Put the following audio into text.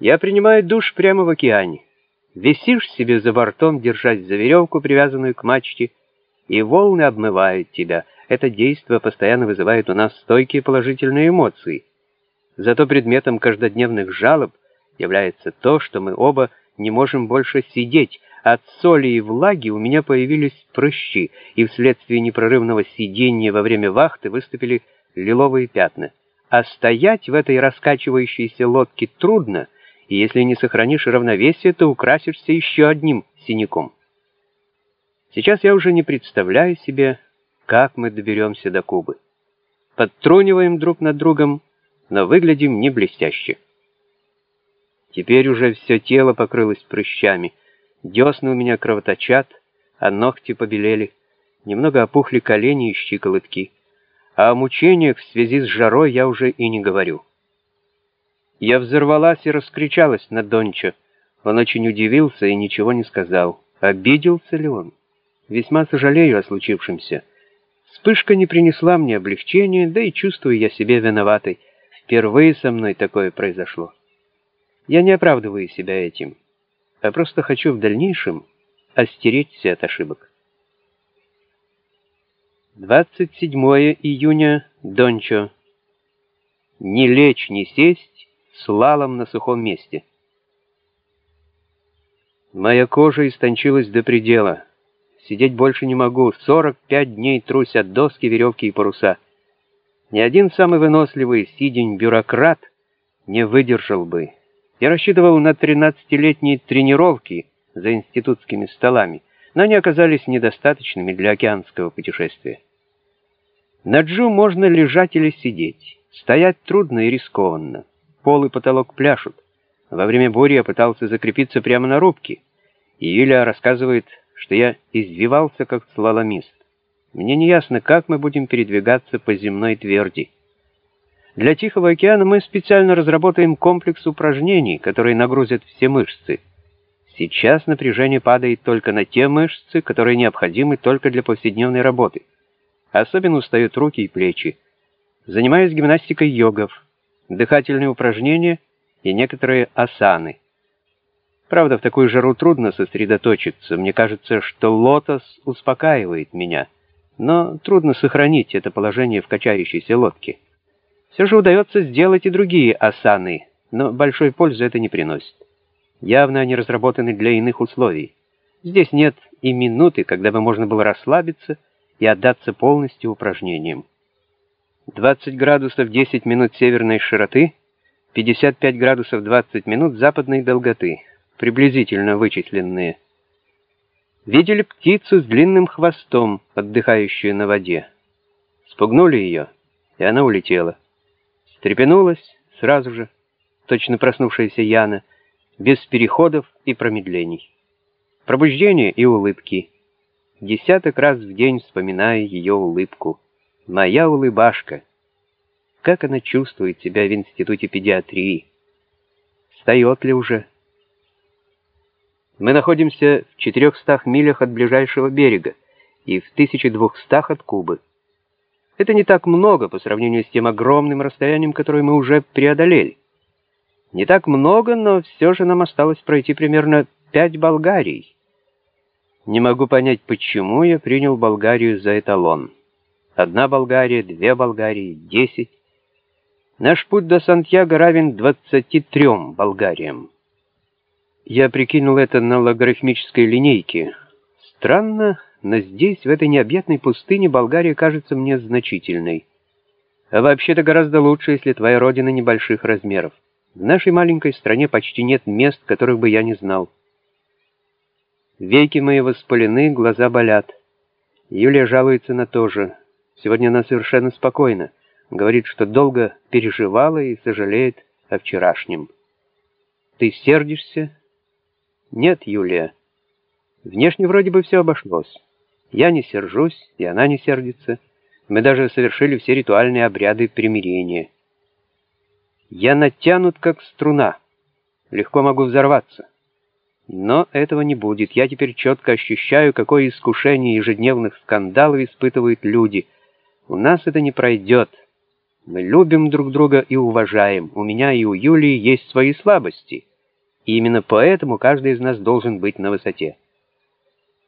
Я принимаю душ прямо в океане. Висишь себе за бортом, держась за веревку, привязанную к мачте, и волны обмывают тебя. Это действие постоянно вызывает у нас стойкие положительные эмоции. Зато предметом каждодневных жалоб является то, что мы оба не можем больше сидеть. От соли и влаги у меня появились прыщи, и вследствие непрерывного сидения во время вахты выступили лиловые пятна. А стоять в этой раскачивающейся лодке трудно, и если не сохранишь равновесие, то украсишься еще одним синяком. Сейчас я уже не представляю себе, как мы доберемся до Кубы. Подтруниваем друг над другом, но выглядим не блестяще. Теперь уже все тело покрылось прыщами, десны у меня кровоточат, а ногти побелели, немного опухли колени и щиколотки, а о мучениях в связи с жарой я уже и не говорю. Я взорвалась и раскричалась на Донча. Он очень удивился и ничего не сказал. Обиделся ли он? Весьма сожалею о случившемся. Вспышка не принесла мне облегчения, да и чувствую я себя виноватой. Впервые со мной такое произошло. Я не оправдываю себя этим, а просто хочу в дальнейшем остеречься от ошибок. 27 июня, Дончо. Не лечь, не сесть, слалом на сухом месте. Моя кожа истончилась до предела. Сидеть больше не могу. 45 дней трусь от доски, веревки и паруса. Ни один самый выносливый сидень-бюрократ не выдержал бы. Я рассчитывал на 13-летние тренировки за институтскими столами, но они оказались недостаточными для океанского путешествия. На джу можно лежать или сидеть. Стоять трудно и рискованно. Пол и потолок пляшут. Во время бури я пытался закрепиться прямо на рубке. И Юля рассказывает, что я извивался как слаломист. Мне не ясно, как мы будем передвигаться по земной тверди. Для Тихого океана мы специально разработаем комплекс упражнений, которые нагрузят все мышцы. Сейчас напряжение падает только на те мышцы, которые необходимы только для повседневной работы. Особенно устают руки и плечи. Занимаюсь гимнастикой йогов, дыхательные упражнения и некоторые асаны. Правда, в такую жару трудно сосредоточиться. Мне кажется, что лотос успокаивает меня, но трудно сохранить это положение в качающейся лодке. Все же удается сделать и другие асаны, но большой пользы это не приносит. Явно они разработаны для иных условий. Здесь нет и минуты, когда бы можно было расслабиться и отдаться полностью упражнениям. 20 градусов 10 минут северной широты, 55 градусов 20 минут западной долготы, приблизительно вычисленные. Видели птицу с длинным хвостом, отдыхающую на воде. Спугнули ее, и она улетела. Стрепенулась сразу же, точно проснувшаяся Яна, без переходов и промедлений. Пробуждение и улыбки. Десяток раз в день вспоминаю ее улыбку. Моя улыбашка. Как она чувствует себя в институте педиатрии? Встает ли уже? Мы находимся в 400 милях от ближайшего берега и в 1200 от Кубы. Это не так много по сравнению с тем огромным расстоянием, которое мы уже преодолели. Не так много, но все же нам осталось пройти примерно пять Болгарий. Не могу понять, почему я принял Болгарию за эталон. Одна Болгария, две Болгарии, десять. Наш путь до Сантьяго равен 23 Болгариям. Я прикинул это на логарифмической линейке. Странно, но здесь, в этой необъятной пустыне, Болгария кажется мне значительной. А вообще-то гораздо лучше, если твоя родина небольших размеров. В нашей маленькой стране почти нет мест, которых бы я не знал. Веки мои воспалены, глаза болят. Юлия жалуется на то же. Сегодня она совершенно спокойна. Говорит, что долго переживала и сожалеет о вчерашнем. Ты сердишься? Нет, Юлия. Внешне вроде бы все обошлось. Я не сержусь, и она не сердится. Мы даже совершили все ритуальные обряды примирения. Я натянут, как струна. Легко могу взорваться. Но этого не будет. Я теперь четко ощущаю, какое искушение ежедневных скандалов испытывают люди — у нас это не пройдет. Мы любим друг друга и уважаем. У меня и у Юлии есть свои слабости. И именно поэтому каждый из нас должен быть на высоте.